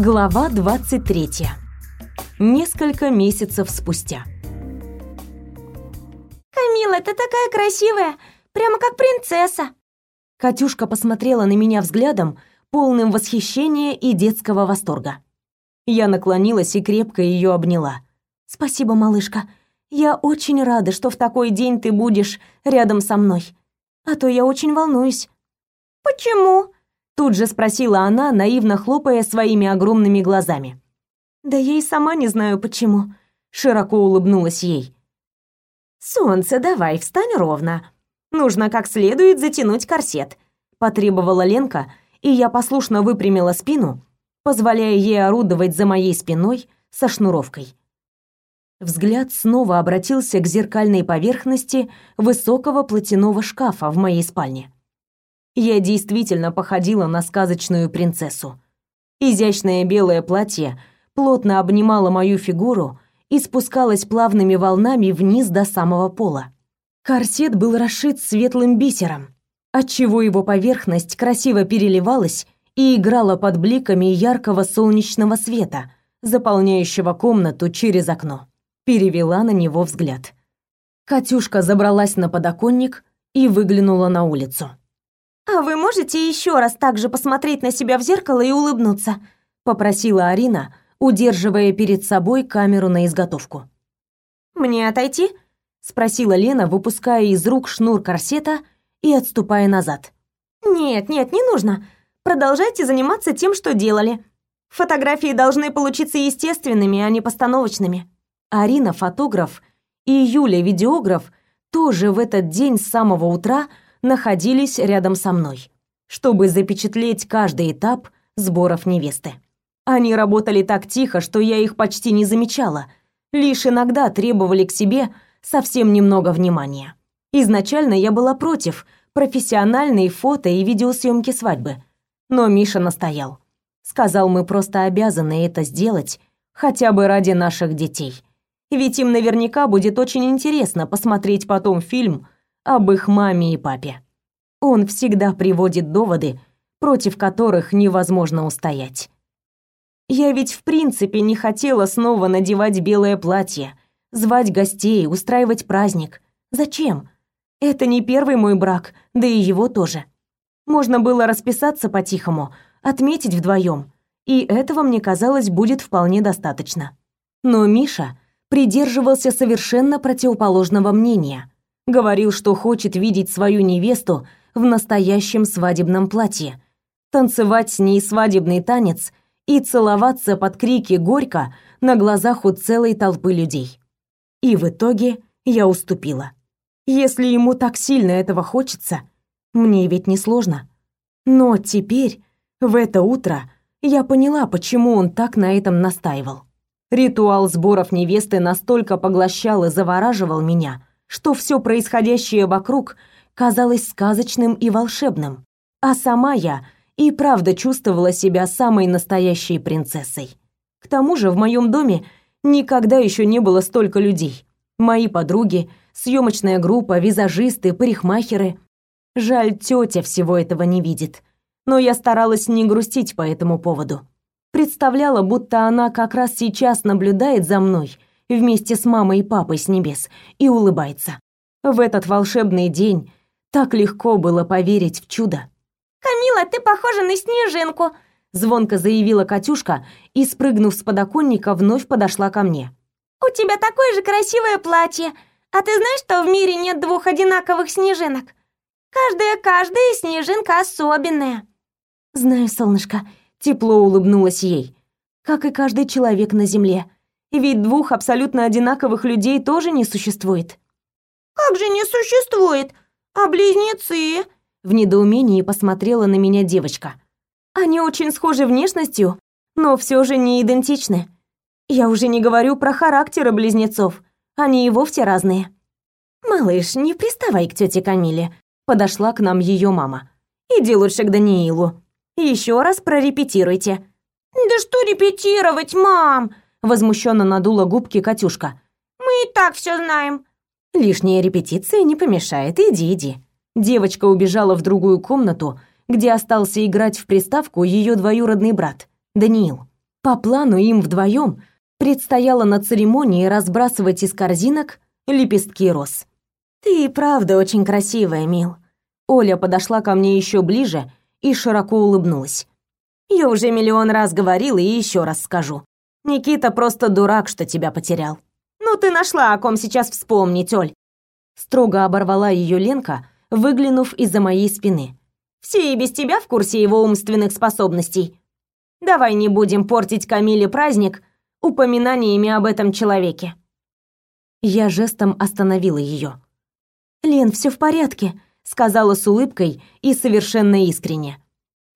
Глава 23. Несколько месяцев спустя. «Камила, ты такая красивая, прямо как принцесса!» Катюшка посмотрела на меня взглядом, полным восхищения и детского восторга. Я наклонилась и крепко ее обняла. «Спасибо, малышка. Я очень рада, что в такой день ты будешь рядом со мной. А то я очень волнуюсь». «Почему?» Тут же спросила она, наивно хлопая своими огромными глазами. Да я и сама не знаю почему, широко улыбнулась ей. Солнце, давай, встань ровно. Нужно как следует затянуть корсет, потребовала Ленка, и я послушно выпрямила спину, позволяя ей орудовать за моей спиной со шнуровкой. Взгляд снова обратился к зеркальной поверхности высокого платяного шкафа в моей спальне. Я действительно походила на сказочную принцессу. Изящное белое платье плотно обнимало мою фигуру и спускалось плавными волнами вниз до самого пола. Корсет был расшит светлым бисером, отчего его поверхность красиво переливалась и играла под бликами яркого солнечного света, заполняющего комнату через окно. Перевела на него взгляд. Катюшка забралась на подоконник и выглянула на улицу. «А вы можете еще раз так же посмотреть на себя в зеркало и улыбнуться?» — попросила Арина, удерживая перед собой камеру на изготовку. «Мне отойти?» — спросила Лена, выпуская из рук шнур корсета и отступая назад. «Нет, нет, не нужно. Продолжайте заниматься тем, что делали. Фотографии должны получиться естественными, а не постановочными». Арина, фотограф, и Юля, видеограф, тоже в этот день с самого утра — находились рядом со мной, чтобы запечатлеть каждый этап сборов невесты. Они работали так тихо, что я их почти не замечала, лишь иногда требовали к себе совсем немного внимания. Изначально я была против профессиональной фото и видеосъемки свадьбы, но Миша настоял. Сказал, мы просто обязаны это сделать, хотя бы ради наших детей. Ведь им наверняка будет очень интересно посмотреть потом фильм об их маме и папе. Он всегда приводит доводы, против которых невозможно устоять. Я ведь в принципе не хотела снова надевать белое платье, звать гостей, устраивать праздник. Зачем? Это не первый мой брак, да и его тоже. Можно было расписаться по-тихому, отметить вдвоем, и этого, мне казалось, будет вполне достаточно. Но Миша придерживался совершенно противоположного мнения говорил, что хочет видеть свою невесту в настоящем свадебном платье, танцевать с ней свадебный танец и целоваться под крики горько на глазах у целой толпы людей. И в итоге я уступила. Если ему так сильно этого хочется, мне ведь не сложно. Но теперь, в это утро, я поняла, почему он так на этом настаивал. Ритуал сборов невесты настолько поглощал и завораживал меня, что все происходящее вокруг казалось сказочным и волшебным, а сама я и правда чувствовала себя самой настоящей принцессой. К тому же в моем доме никогда еще не было столько людей. Мои подруги, съемочная группа, визажисты, парикмахеры. Жаль, тетя всего этого не видит. Но я старалась не грустить по этому поводу. Представляла, будто она как раз сейчас наблюдает за мной вместе с мамой и папой с небес и улыбается. В этот волшебный день так легко было поверить в чудо. «Камила, ты похожа на снежинку!» Звонко заявила Катюшка и, спрыгнув с подоконника, вновь подошла ко мне. «У тебя такое же красивое платье! А ты знаешь, что в мире нет двух одинаковых снежинок? Каждая-каждая снежинка особенная!» «Знаю, солнышко», — тепло улыбнулась ей, «как и каждый человек на земле. Ведь двух абсолютно одинаковых людей тоже не существует. Как же не существует? А близнецы? В недоумении посмотрела на меня девочка. Они очень схожи внешностью, но все же не идентичны. Я уже не говорю про характеры близнецов. Они и вовсе разные. Малыш, не приставай к тете Камиле. Подошла к нам ее мама. Иди лучше к Даниилу. Еще раз прорепетируйте. Да что репетировать, мам? Возмущенно надула губки Катюшка. Мы и так все знаем. Лишняя репетиция не помешает. Иди, иди. Девочка убежала в другую комнату, где остался играть в приставку ее двоюродный брат, Даниил. По плану им вдвоем предстояло на церемонии разбрасывать из корзинок лепестки роз. «Ты правда очень красивая, Мил». Оля подошла ко мне еще ближе и широко улыбнулась. «Я уже миллион раз говорила и еще раз скажу. Никита просто дурак, что тебя потерял. Ну ты нашла, о ком сейчас вспомнить, Оль». Строго оборвала ее Ленка, выглянув из-за моей спины. «Все и без тебя в курсе его умственных способностей. Давай не будем портить Камиле праздник упоминаниями об этом человеке». Я жестом остановила ее. «Лен, все в порядке», — сказала с улыбкой и совершенно искренне.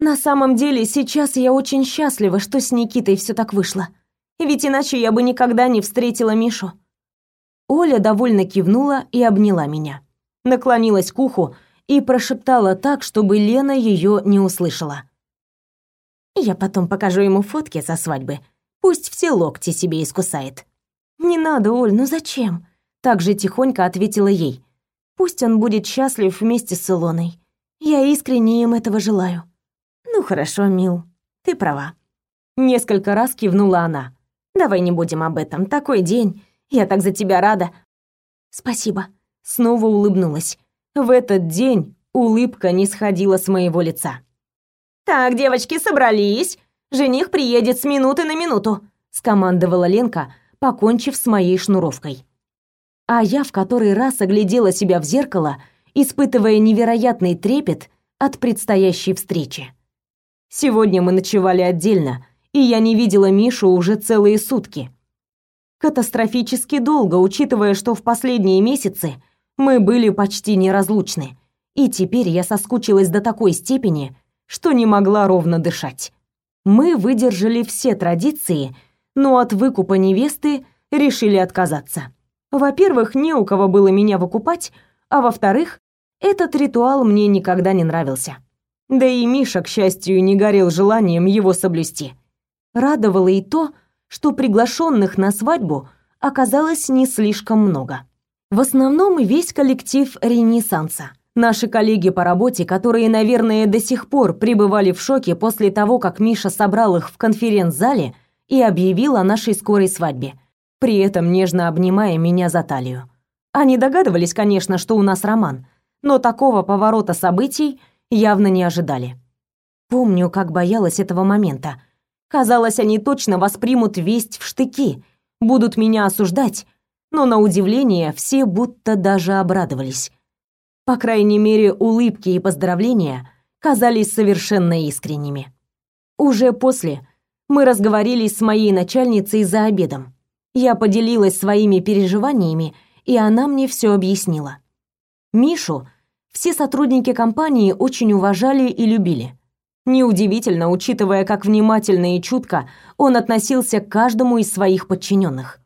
«На самом деле, сейчас я очень счастлива, что с Никитой все так вышло. Ведь иначе я бы никогда не встретила Мишу». Оля довольно кивнула и обняла меня. Наклонилась к уху и прошептала так, чтобы Лена ее не услышала. «Я потом покажу ему фотки со свадьбы. Пусть все локти себе искусает». «Не надо, Оль, ну зачем?» Так же тихонько ответила ей. Пусть он будет счастлив вместе с Илоной. Я искренне им этого желаю. Ну хорошо, мил. Ты права. Несколько раз кивнула она. Давай не будем об этом. Такой день. Я так за тебя рада. Спасибо. Снова улыбнулась. В этот день улыбка не сходила с моего лица. Так, девочки, собрались. Жених приедет с минуты на минуту, скомандовала Ленка, покончив с моей шнуровкой а я в который раз оглядела себя в зеркало, испытывая невероятный трепет от предстоящей встречи. Сегодня мы ночевали отдельно, и я не видела Мишу уже целые сутки. Катастрофически долго, учитывая, что в последние месяцы мы были почти неразлучны, и теперь я соскучилась до такой степени, что не могла ровно дышать. Мы выдержали все традиции, но от выкупа невесты решили отказаться. Во-первых, не у кого было меня выкупать, а во-вторых, этот ритуал мне никогда не нравился. Да и Миша, к счастью, не горел желанием его соблюсти. Радовало и то, что приглашенных на свадьбу оказалось не слишком много. В основном весь коллектив Ренессанса. Наши коллеги по работе, которые, наверное, до сих пор пребывали в шоке после того, как Миша собрал их в конференц-зале и объявил о нашей скорой свадьбе при этом нежно обнимая меня за талию. Они догадывались, конечно, что у нас роман, но такого поворота событий явно не ожидали. Помню, как боялась этого момента. Казалось, они точно воспримут весть в штыки, будут меня осуждать, но на удивление все будто даже обрадовались. По крайней мере, улыбки и поздравления казались совершенно искренними. Уже после мы разговорились с моей начальницей за обедом. Я поделилась своими переживаниями, и она мне все объяснила. Мишу все сотрудники компании очень уважали и любили. Неудивительно, учитывая, как внимательно и чутко он относился к каждому из своих подчиненных.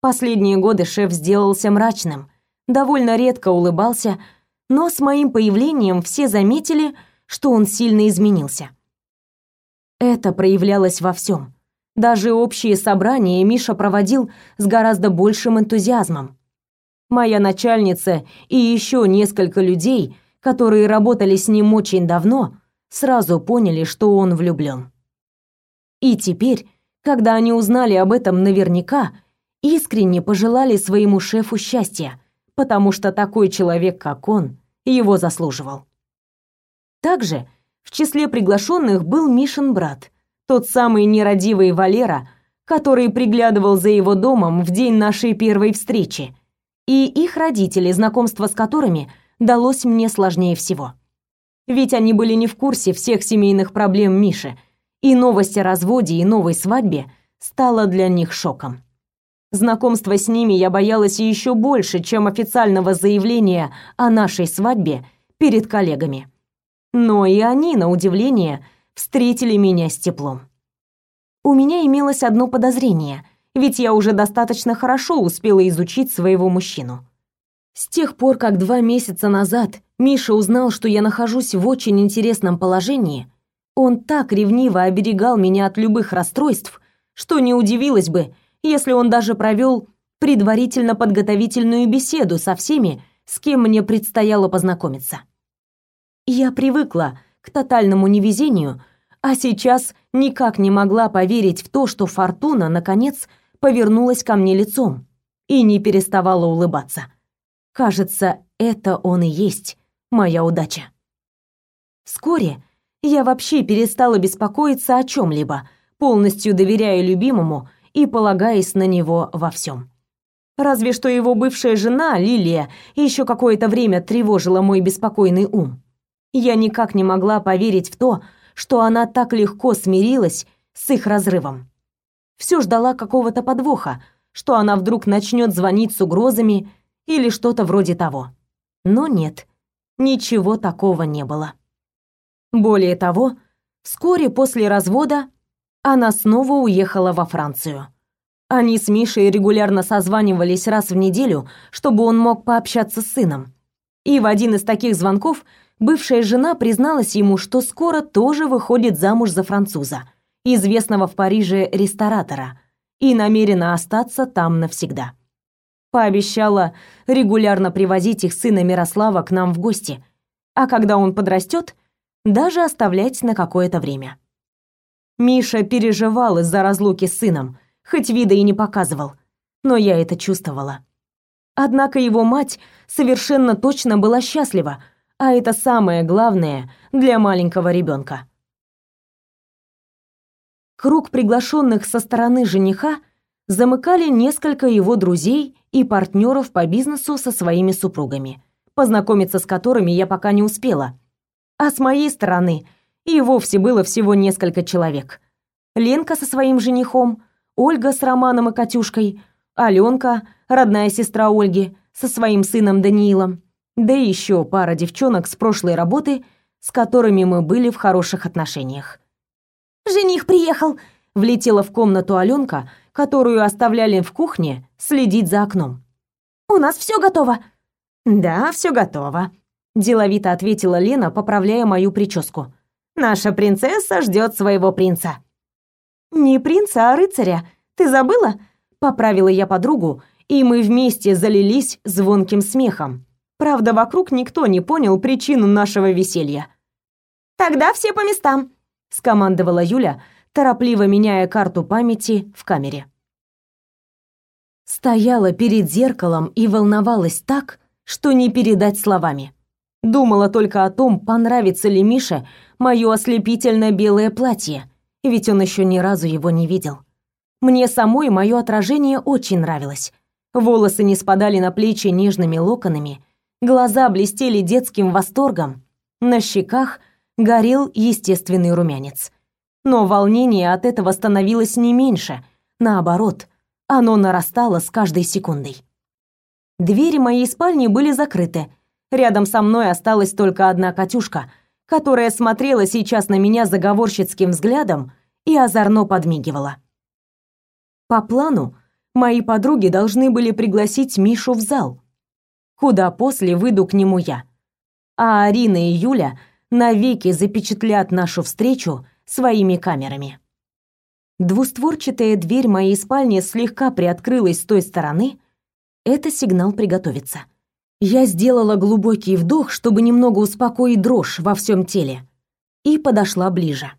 Последние годы шеф сделался мрачным, довольно редко улыбался, но с моим появлением все заметили, что он сильно изменился. Это проявлялось во всем. Даже общие собрания Миша проводил с гораздо большим энтузиазмом. Моя начальница и еще несколько людей, которые работали с ним очень давно, сразу поняли, что он влюблен. И теперь, когда они узнали об этом наверняка, искренне пожелали своему шефу счастья, потому что такой человек, как он, его заслуживал. Также в числе приглашенных был Мишин брат, тот самый нерадивый Валера, который приглядывал за его домом в день нашей первой встречи, и их родители, знакомство с которыми далось мне сложнее всего. Ведь они были не в курсе всех семейных проблем Миши, и новость о разводе и новой свадьбе стала для них шоком. Знакомство с ними я боялась еще больше, чем официального заявления о нашей свадьбе перед коллегами. Но и они, на удивление, встретили меня с теплом. У меня имелось одно подозрение, ведь я уже достаточно хорошо успела изучить своего мужчину. С тех пор, как два месяца назад Миша узнал, что я нахожусь в очень интересном положении, он так ревниво оберегал меня от любых расстройств, что не удивилась бы, если он даже провел предварительно подготовительную беседу со всеми, с кем мне предстояло познакомиться. Я привыкла к тотальному невезению, А сейчас никак не могла поверить в то, что Фортуна, наконец, повернулась ко мне лицом и не переставала улыбаться. Кажется, это он и есть моя удача. Вскоре я вообще перестала беспокоиться о чем либо полностью доверяя любимому и полагаясь на него во всем. Разве что его бывшая жена, Лилия, еще какое-то время тревожила мой беспокойный ум. Я никак не могла поверить в то, что она так легко смирилась с их разрывом. Все ждала какого-то подвоха, что она вдруг начнет звонить с угрозами или что-то вроде того. Но нет, ничего такого не было. Более того, вскоре после развода она снова уехала во Францию. Они с Мишей регулярно созванивались раз в неделю, чтобы он мог пообщаться с сыном. И в один из таких звонков бывшая жена призналась ему, что скоро тоже выходит замуж за француза, известного в Париже ресторатора, и намерена остаться там навсегда. Пообещала регулярно привозить их сына Мирослава к нам в гости, а когда он подрастет, даже оставлять на какое-то время. Миша переживал из-за разлуки с сыном, хоть вида и не показывал, но я это чувствовала. Однако его мать совершенно точно была счастлива, а это самое главное для маленького ребенка. Круг приглашенных со стороны жениха замыкали несколько его друзей и партнеров по бизнесу со своими супругами, познакомиться с которыми я пока не успела. А с моей стороны и вовсе было всего несколько человек. Ленка со своим женихом, Ольга с Романом и Катюшкой, Алёнка, родная сестра Ольги, со своим сыном Даниилом, да и еще пара девчонок с прошлой работы, с которыми мы были в хороших отношениях. «Жених приехал!» — влетела в комнату Алёнка, которую оставляли в кухне следить за окном. «У нас все готово!» «Да, все готово», — деловито ответила Лена, поправляя мою прическу. «Наша принцесса ждет своего принца». «Не принца, а рыцаря. Ты забыла?» Поправила я подругу, и мы вместе залились звонким смехом. Правда, вокруг никто не понял причину нашего веселья. «Тогда все по местам», — скомандовала Юля, торопливо меняя карту памяти в камере. Стояла перед зеркалом и волновалась так, что не передать словами. Думала только о том, понравится ли Мише моё ослепительно белое платье, ведь он еще ни разу его не видел. Мне самой мое отражение очень нравилось. Волосы не спадали на плечи нежными локонами, глаза блестели детским восторгом, на щеках горел естественный румянец. Но волнение от этого становилось не меньше, наоборот, оно нарастало с каждой секундой. Двери моей спальни были закрыты. Рядом со мной осталась только одна Катюшка — которая смотрела сейчас на меня заговорщицким взглядом и озорно подмигивала. По плану, мои подруги должны были пригласить Мишу в зал, куда после выйду к нему я. А Арина и Юля навеки запечатлят нашу встречу своими камерами. Двустворчатая дверь моей спальни слегка приоткрылась с той стороны. Это сигнал приготовиться. Я сделала глубокий вдох, чтобы немного успокоить дрожь во всем теле, и подошла ближе.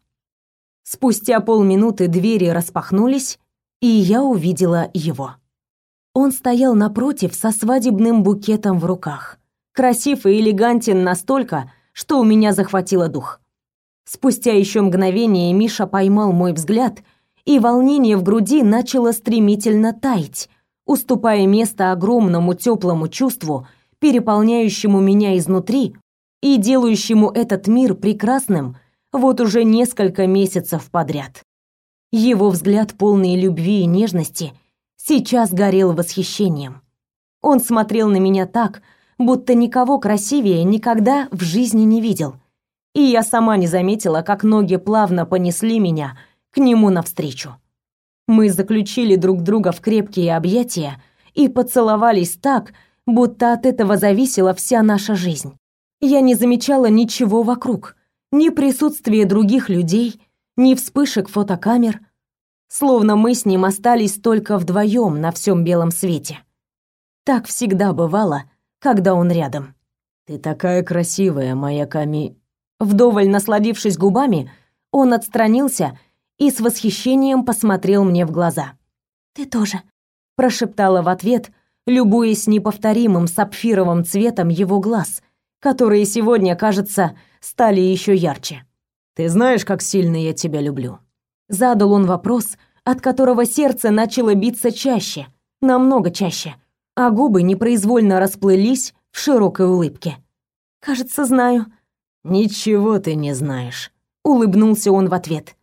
Спустя полминуты двери распахнулись, и я увидела его. Он стоял напротив со свадебным букетом в руках. Красив и элегантен настолько, что у меня захватило дух. Спустя еще мгновение Миша поймал мой взгляд, и волнение в груди начало стремительно таять, уступая место огромному теплому чувству, переполняющему меня изнутри и делающему этот мир прекрасным вот уже несколько месяцев подряд. Его взгляд, полный любви и нежности, сейчас горел восхищением. Он смотрел на меня так, будто никого красивее никогда в жизни не видел. И я сама не заметила, как ноги плавно понесли меня к нему навстречу. Мы заключили друг друга в крепкие объятия и поцеловались так, будто от этого зависела вся наша жизнь. Я не замечала ничего вокруг, ни присутствия других людей, ни вспышек фотокамер, словно мы с ним остались только вдвоем на всем белом свете. Так всегда бывало, когда он рядом. «Ты такая красивая, моя Ками...» Вдоволь насладившись губами, Он отстранился и с восхищением посмотрел мне в глаза. «Ты тоже», — прошептала в ответ, любуясь неповторимым сапфировым цветом его глаз, которые сегодня, кажется, стали еще ярче. «Ты знаешь, как сильно я тебя люблю?» Задал он вопрос, от которого сердце начало биться чаще, намного чаще, а губы непроизвольно расплылись в широкой улыбке. «Кажется, знаю». «Ничего ты не знаешь», — улыбнулся он в ответ.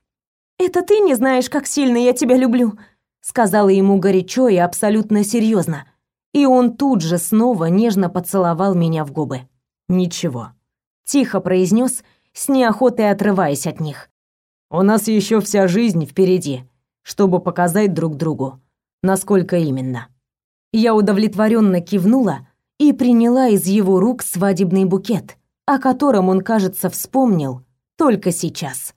«Это ты не знаешь, как сильно я тебя люблю», — сказала ему горячо и абсолютно серьезно. И он тут же снова нежно поцеловал меня в губы. «Ничего», — тихо произнес, с неохотой отрываясь от них. «У нас еще вся жизнь впереди, чтобы показать друг другу, насколько именно». Я удовлетворенно кивнула и приняла из его рук свадебный букет, о котором он, кажется, вспомнил только сейчас.